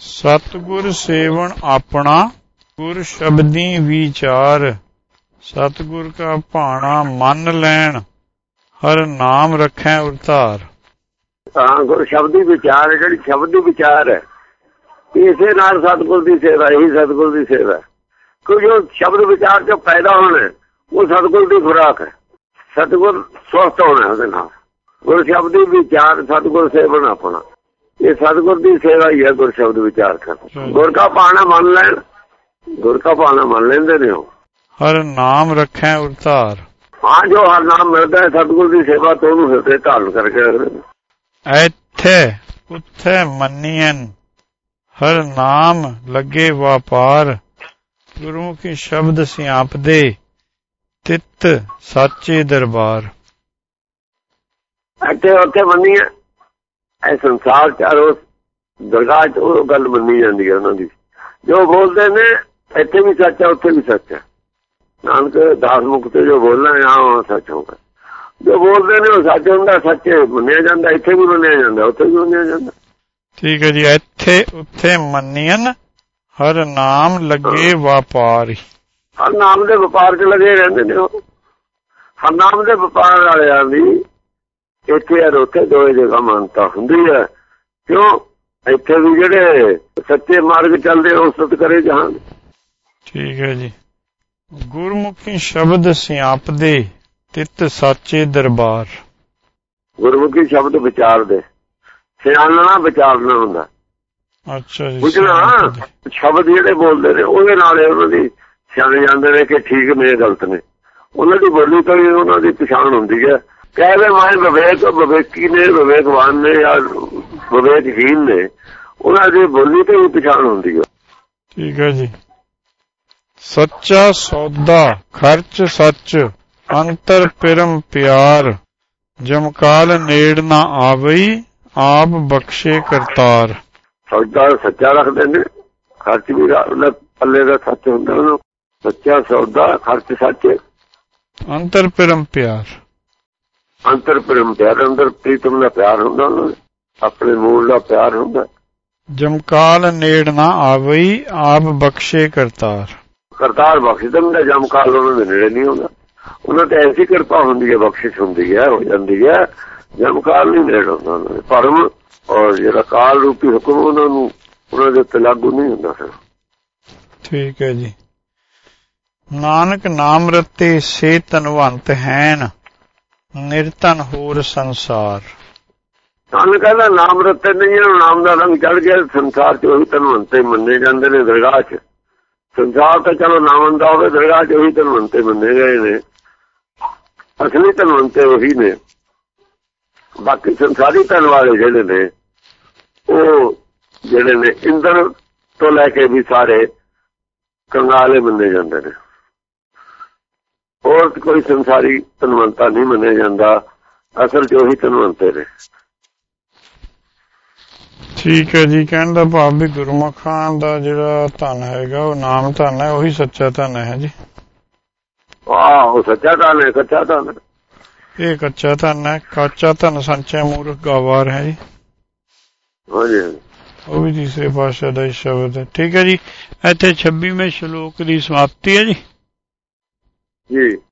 ਸਤਿਗੁਰ ਸੇਵਨ ਆਪਣਾ, ਗੁਰ ਸ਼ਬਦੀ ਵਿਚਾਰ। ਸਤਿਗੁਰ ਕਾ ਭਾਣਾ ਮੰਨ ਲੈਣ, ਹਰ ਨਾਮ ਰੱਖੈ ਉਰਤਾਰ ਹਾਂ ਗੁਰ ਸ਼ਬਦੀ ਵਿਚਾਰ ਹੈ ਜਿਹੜੀ ਸ਼ਬਦੀ ਵਿਚਾਰ ਹੈ, ਇਸੇ ਨਾਲ ਸਤਿਗੁਰ ਦੀ ਸੇਵਾ ਹੀ ਸਤਿਗੁਰ ਦੀ ਸੇਵਾ ਹੈ। ਕਿਉਂ ਸ਼ਬਦ ਵਿਚਾਰ ਜੋ ਪੈਦਾ ਹੋਣਾ, ਉਹ ਸਤਿਗੁਰ ਦੀ ਖੁਰਾਕ ਹੈ। ਸਤਿਗੁਰ ਸਵਸਥ ਹੋਣਾ ਉਹਦੇ ਨਾਲ। ਗੁਰ ਸ਼ਬਦੀ ਵਿਚਾਰ, ਸਤਿਗੁਰ ਸੇਵਨ ਆਪਣਾ। ਇਹ ਸਤਿਗੁਰ ਦੀ ਸੇਵਾ ਹੀ ਹੈ ਗੁਰ ਸ਼ਬਦ ਵਿਚਾਰ ਕਰਨਾ। ਗੁਰ ਕਾ ਪਾਣਾ ਮੰਨ ਲੈਣ ਗੁਰ ਕਾ ਪਾਣਾ ਮੰਨ ਲੈਂਦੇ ਨੇ ਉਹ। ਹਰ ਨਾਮ ਰੱਖੈ ਉਰਤਾਰ ਹਾਂ ਜੋ ਹਰ ਨਾਮ ਮਿਲਦਾ ਹੈ ਸਤਿਗੁਰ ਦੀ ਸੇਵਾ ਤੋਂ ਉਹਨੂੰ ਹਿਰਦੇ ਧਾਰਨ ਕਰਕੇ ਰੱਖਦੇ ਐਥੇ ਉੱਥੇ ਮੰਨੀਐਨ ਹਰ ਨਾਮ ਲੱਗੇ ਵਾਪਾਰ। ਗੁਰਮੁਖੀ ਸ਼ਬਦ ਸਿਆਪਦੇ ਤਿਤ ਸਾਚੇ ਦਰਬਾਰ। ਇੱਥੇ ਉੱਥੇ ਮੰਨੀ ਹੈ ਇਹ ਸੰਸਾਰ ਚ ਉਸ ਦਰਗਾਹ ਚ ਉਹ ਗੱਲ ਮੰਨੀ ਜਾਂਦੀ ਹੈ ਉਹਨਾਂ ਦੀ। ਜੋ ਬੋਲਦੇ ਨੇ ਇੱਥੇ ਵੀ ਸੱਚ ਹੈ ਉੱਥੇ ਵੀ ਸੱਚ ਹੈ ਨਾਨਕ ਦਾਸ ਮੁਖ ਤੇ ਜੋ ਬੋਲਣਾ ਹੈ ਉਹ ਸੱਚ ਹੋਗਾ ਜੋ ਬੋਲਦੇ ਨੇ ਉਹ ਸੱਚ ਹੁੰਦਾ ਸੱਚ ਮੰਨਿਆ ਜਾਂਦਾ ਇੱਥੇ ਵੀ ਮੰਨਿਆ ਜਾਂਦਾ ਉੱਥੇ ਵੀ ਮੰਨਿਆ ਜਾਂਦਾ। ਠੀਕ ਹੈ ਜੀ ਇੱਥੇ ਉੱਥੇ ਮੰਨੀਐਨ ਹਰ ਨਾਮ ਲੱਗੇ ਵਾਪਾਰ। ਹਰ ਨਾਮ ਦੇ ਵਪਾਰ 'ਚ ਲੱਗੇ ਰਹਿੰਦੇ ਨੇ ਉਹ। ਹਰ ਨਾਮ ਦੇ ਵਪਾਰ ਵਾਲਿਆਂ ਦੀ ਇੱਥੇ ਔਰ ਉੱਥੇ ਦੋਏ ਜਗ੍ਹਾ ਮਾਨਤਾ ਹੁੰਦੀ ਹੈ ਕਿਉਂ? ਇੱਥੇ ਵੀ ਜਿਹੜੇ ਸੱਚੇ ਮਾਰਗ ਚੱਲਦੇ ਉਹ ਸਤ ਕਰੇ ਜਹਾਨ। ਠੀਕ ਹੈ ਜੀ। ਗੁਰਮੁਖੀ ਸ਼ਬਦ ਸਿਆਪਦੇ ਤਿਤ ਸਾਚੇ ਦਰਬਾਰ। ਗੁਰਮੁਖੀ ਸ਼ਬਦ ਵਿਚਾਰ ਦੇ ਸਿਆਣਨਾ ਵਿਚਾਰਨਾ ਹੁੰਦਾ। ਅੱਛਾ ਜੀ ਬੁਝਣਾ। ਸ਼ਬਦ ਜਿਹੜੇ ਬੋਲਦੇ ਨੇ ਉਹਦੇ ਨਾਲ ਉਹਨਾਂ ਦੀ ਸਿਆਣੇ ਜਾਂਦੇ ਨੇ ਕਿ ਠੀਕ ਨੇ ਗਲਤ ਨੇ। ਉਹਨਾਂ ਦੀ ਬੋਲੀ ਤੋਂ ਉਹਨਾਂ ਦੀ ਪਛਾਣ ਹੁੰਦੀ ਹੈ। ਕਹਿੰਦੇ ਮੈਂ ਵਿਵੇਕ ਵਿਵੇਕੀ ਨੇ ਵਿਵੇਕਵਾਨ ਨੇ ਜਾਂ ਵਿਵੇਕਹੀਨ ਨੇ ਉਹਨਾਂ ਦੀ ਬੋਲੀ ਤੋਂ ਹੀ ਪਛਾਣ ਹੁੰਦੀ ਹੈ ਠੀਕ ਹੈ ਜੀ। ਸੱਚਾ ਸੌਦਾ ਖਰਚ ਸੱਚ ਅੰਤਰ ਪਿਰਮ ਪਿਆਰ ਜਮਕਾਲ ਨੇੜ ਨਾ ਆਵਈ ਆਪ ਬਖਸ਼ੇ ਕਰਤਾਰ। ਸੌਦਾ ਸੱਚਾ ਰੱਖਦੇ ਨੇ ਖਰਚ ਵੀ ਉਹਨਾਂ ਪੱਲੇ ਦਾ ਸੱਚ ਹੁੰਦਾ ਉਹਨੂੰ। ਸੱਚਾ ਸੌਦਾ ਖਰਚ ਸੱਚ। ਅੰਤਰ ਪਿਰਮ ਪਿਆਰ। ਅੰਤਰ ਪ੍ਰੇਮ ਪਿਆਰ ਅੰਦਰ ਪ੍ਰੀਤਮ ਦਾ ਪਿਆਰ ਹੁੰਦਾ ਆਪਣੇ ਮੂਲ ਦਾ ਪਿਆਰ ਹੁੰਦਾ। ਜਮਕਾਲ ਨੇੜ ਨਾ ਆਵਈ ਆਪ ਬਖਸ਼ੇ ਕਰਤਾਰ। ਕਰਤਾਰ ਬਖਸ਼ ਦਿੰਦਾ ਜਮਕਾਲ ਉਹਨਾਂ ਦੇ ਨੇੜੇ ਨਹੀਂ ਹੁੰਦਾ। ਉਹਨਾਂ ਤੇ ਐਸੀ ਕਿਰਪਾ ਹੁੰਦੀ ਹੈ ਬਖਸ਼ਿਸ਼ ਹੁੰਦੀ ਹੈ ਹੋ ਜਾਂਦੀ ਹੈ। ਜਮਕਾਲ ਨਹੀਂ ਨੇੜੇ ਹੁੰਦਾ ਉਹਨਾਂ ਦੇ। ਪਰਮ ਔਰ ਜਿਹੜਾ ਕਾਲ ਰੂਪੀ ਹੁਕਮ ਉਹਨਾਂ ਨੂੰ ਉਹਨਾਂ ਦੇ ਉੱਤੇ ਲਾਗੂ ਨਹੀਂ ਹੁੰਦਾ ਫਿਰ। ਠੀਕ ਹੈ ਜੀ। ਨਾਨਕ ਨਾਮ ਰਤੇ ਸੇ ਤਨਵੰਤ ਹੈਨ। ਨਿਰਤਨ ਹੋਰ ਸੰਸਾਰ। ਤਾਂ ਕਹਿੰਦਾ ਨਾਮ ਰਤੇ ਨਹੀਂ ਹੈ ਨਾਮ ਦਾ ਰੰਗ ਚੜ ਗਿਆ, ਸੰਸਾਰ 'ਚ ਉਹੀ ਧਨਵੰਤੇ ਮੰਨੇ ਜਾਂਦੇ ਨੇ ਦਰਗਾਹ 'ਚ। ਸੰਸਾਰ ਤਾਂ ਚਲੋ ਨਾਮ ਦਾ ਹੋਵੇ, ਦਰਗਾਹ 'ਚ ਉਹੀ ਧਨਵੰਤੇ ਮੰਨੇ ਗਏ ਨੇ। ਅਸਲੀ ਧਨਵੰਤੇ ਉਹੀ ਨੇ। ਬਾਕੀ ਸੰਸਾਰੀ ਧਨ ਵਾਲੇ ਜਿਹੜੇ ਨੇ, ਉਹ ਜਿਹੜੇ ਨੇ ਇੰਦਰ ਤੋਂ ਲੈ ਕੇ ਵੀ ਸਾਰੇ ਕੰਗਾਲੇ ਮੰਨੇ ਜਾਂਦੇ ਨੇ। ਹੋਰ ਕੋਈ ਸੰਸਾਰੀ ਧਨਵੰਤਾ ਨਹੀਂ ਮੰਨਿਆ ਜਾਂਦਾ। ਅਸਲ 'ਚ ਉਹੀ ਧਨਵੰਤੇ ਨੇ। ਠੀਕ ਹੈ ਜੀ ਕਹਿਣ ਦਾ ਭਾਵ ਵੀ ਗੁਰਮੁਖਾਂ ਦਾ ਜਿਹੜਾ ਧਨ ਹੈਗਾ ਉਹ ਨਾਮ ਧਨ ਹੈ ਉਹੀ ਸੱਚਾ ਧਨ ਹੈ ਜੀ। ਆਹ ਉਹ ਸੱਚਾ ਧਨ ਹੈ ਕੱਚਾ ਧਨ ਹੈ। ਇਹ ਕੱਚਾ ਧਨ ਹੈ ਕੱਚਾ ਧਨ ਸੰਚੈ ਮੂਰਖ ਗਵਾਰ ਹੈ ਜੀ। ਹਾਂਜੀ। ਉਹ ਵੀ ਤੀਸਰੇ ਪਾਤਸ਼ਾਹ ਦਾ ਹੀ ਸ਼ਬਦ ਹੈ। ਠੀਕ ਹੈ ਜੀ ਇੱਥੇ 26ਵੇਂ ਸ਼ਲੋਕ ਦੀ ਸਮਾਪਤੀ ਹੈ ਜੀ। ਜੀ